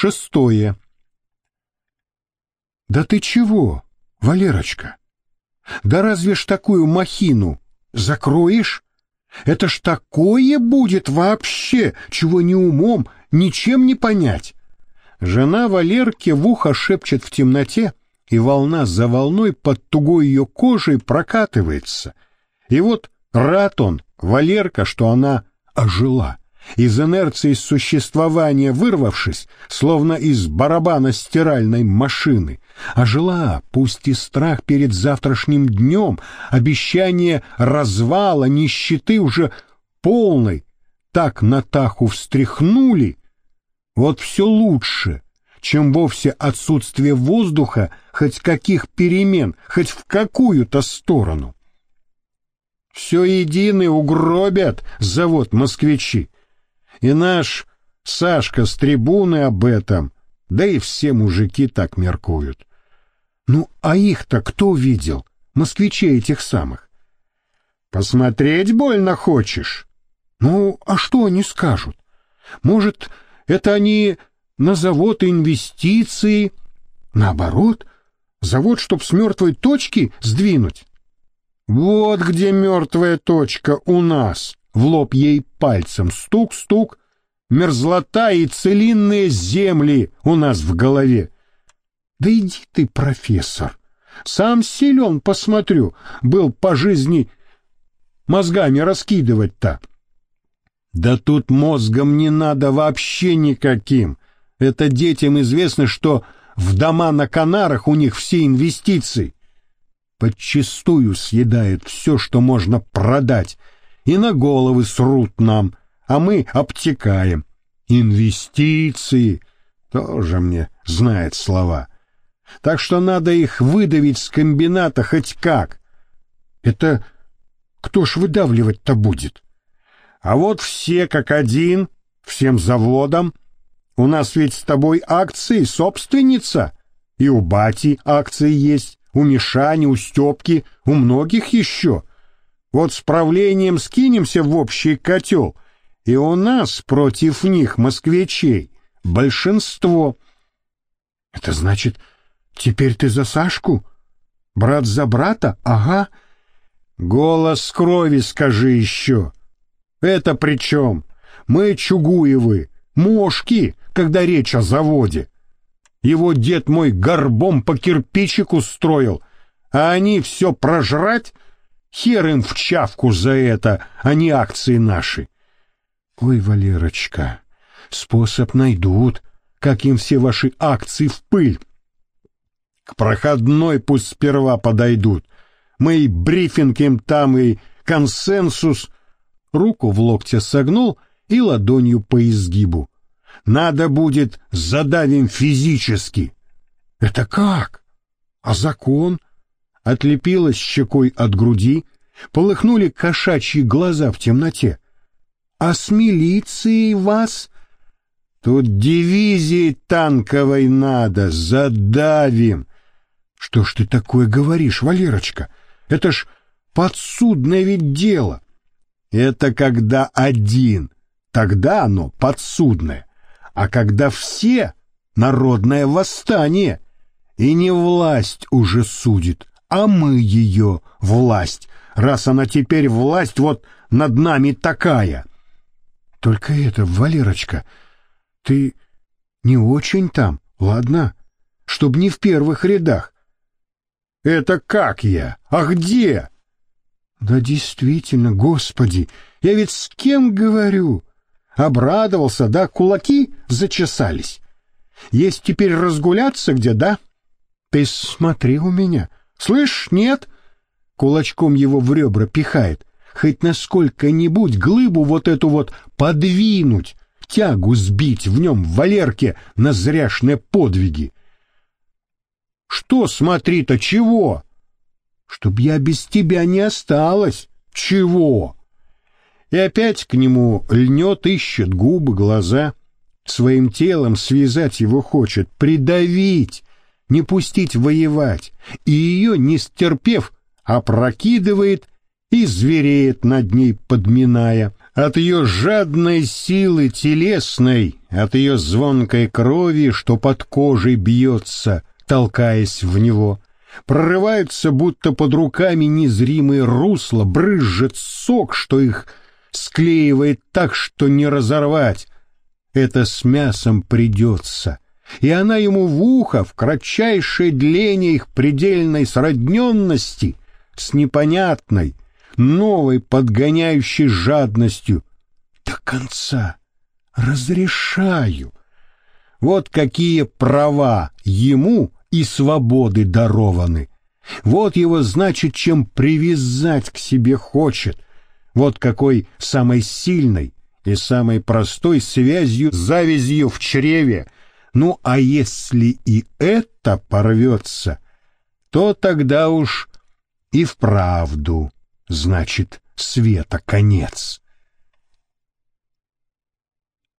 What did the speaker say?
шестое. Да ты чего, Валерочка? Да разве ж такую махину закроешь? Это ж такое будет вообще, чего ни умом, ничем не понять. Жена Валерки в ухо шепчет в темноте, и волна за волной под тугой ее кожей прокатывается. И вот рад он, Валерка, что она ожила. Из инерции существования вырвавшись, словно из барабана стиральной машины, ожила, пусть и страх перед завтрашним днем, обещание развала, нищеты уже полной, так на таху встряхнули, вот все лучше, чем вовсе отсутствие воздуха хоть каких перемен, хоть в какую-то сторону. Все единый угробят завод москвичи. И наш Сашка с трибуны об этом, да и все мужики так меркуют. Ну, а их-то кто видел, москвичей этих самых? Посмотреть больно хочешь? Ну, а что они скажут? Может, это они на завод инвестиции? Наоборот, завод, чтоб с мертвой точки сдвинуть? Вот где мертвая точка у нас. В лоб ей пальцем стук-стук. Мерзлота и целинные земли у нас в голове. Да иди ты, профессор. Сам силен, посмотрю, был по жизни мозгами раскидывать-то. Да тут мозгом не надо вообще никаким. Это детям известно, что в дома на Канарах у них все инвестиции. Подчистую съедает все, что можно продать, и на головы срут нам, а мы обтекаем. Инвестиции тоже мне знает слова. Так что надо их выдавить с комбината хоть как. Это кто ж выдавливать-то будет? А вот все как один, всем заводом. У нас ведь с тобой акции собственница. И у бати акции есть, у Мишани, у Степки, у многих еще. Вот с правлением скинемся в общий котел, и у нас против них, москвичей, большинство. Это значит, теперь ты за Сашку? Брат за брата? Ага. Голос крови скажи еще. Это при чем? Мы Чугуевы, мошки, когда речь о заводе. Его дед мой горбом по кирпичику строил, а они все прожрать? Хер им в чавку за это, а не акции наши. Ой, Валерочка, способ найдут, как им все ваши акции в пыль. К проходной пусть сперва подойдут. Мы и брифинг им там, и консенсус — руку в локте согнул и ладонью по изгибу. Надо будет задавим физически. Это как? А закон? Отлепилась щекой от груди, полыхнули кошачьи глаза в темноте. А с милицией вас? Тут дивизии танковой надо, задавим. Что ж ты такое говоришь, Валерочка? Это ж подсудное ведь дело. Это когда один, тогда оно подсудное, а когда все — народное восстание. И не власть уже судит, а мы ее власть, раз она теперь власть вот над нами такая. Только это, Валерочка, ты не очень там, ладно? Чтоб не в первых рядах. Это как я? А где? Да действительно, господи, я ведь с кем говорю? Обрадовался, да, кулаки зачесались. Есть теперь разгуляться где, да? Ты смотри у меня. Слышь, нет? Кулачком его в ребра пихает. Хоть на сколько-нибудь глыбу вот эту вот подвинуть, тягу сбить в нем Валерке на зряшные подвиги. Что смотри-то, чего? чтоб я без тебя не осталась. Чего? И опять к нему льнет, ищет губы, глаза. Своим телом связать его хочет, придавить, не пустить воевать. И ее, не стерпев, опрокидывает и звереет над ней, подминая. от ее жадной силы телесной, от ее звонкой крови, что под кожей бьется, толкаясь в него, прорываются будто под руками незримые русла, брызжет сок, что их склеивает так, что не разорвать. Это с мясом придется. И она ему в ухо, в кратчайшее дление их предельной сродненности, с непонятной, новой подгоняющей жадностью. До конца разрешаю. Вот какие права ему и свободы дарованы. Вот его, значит, чем привязать к себе хочет. Вот какой самой сильной и самой простой связью, завязью в чреве. Ну, а если и это порвется, то тогда уж и вправду, значит, света конец.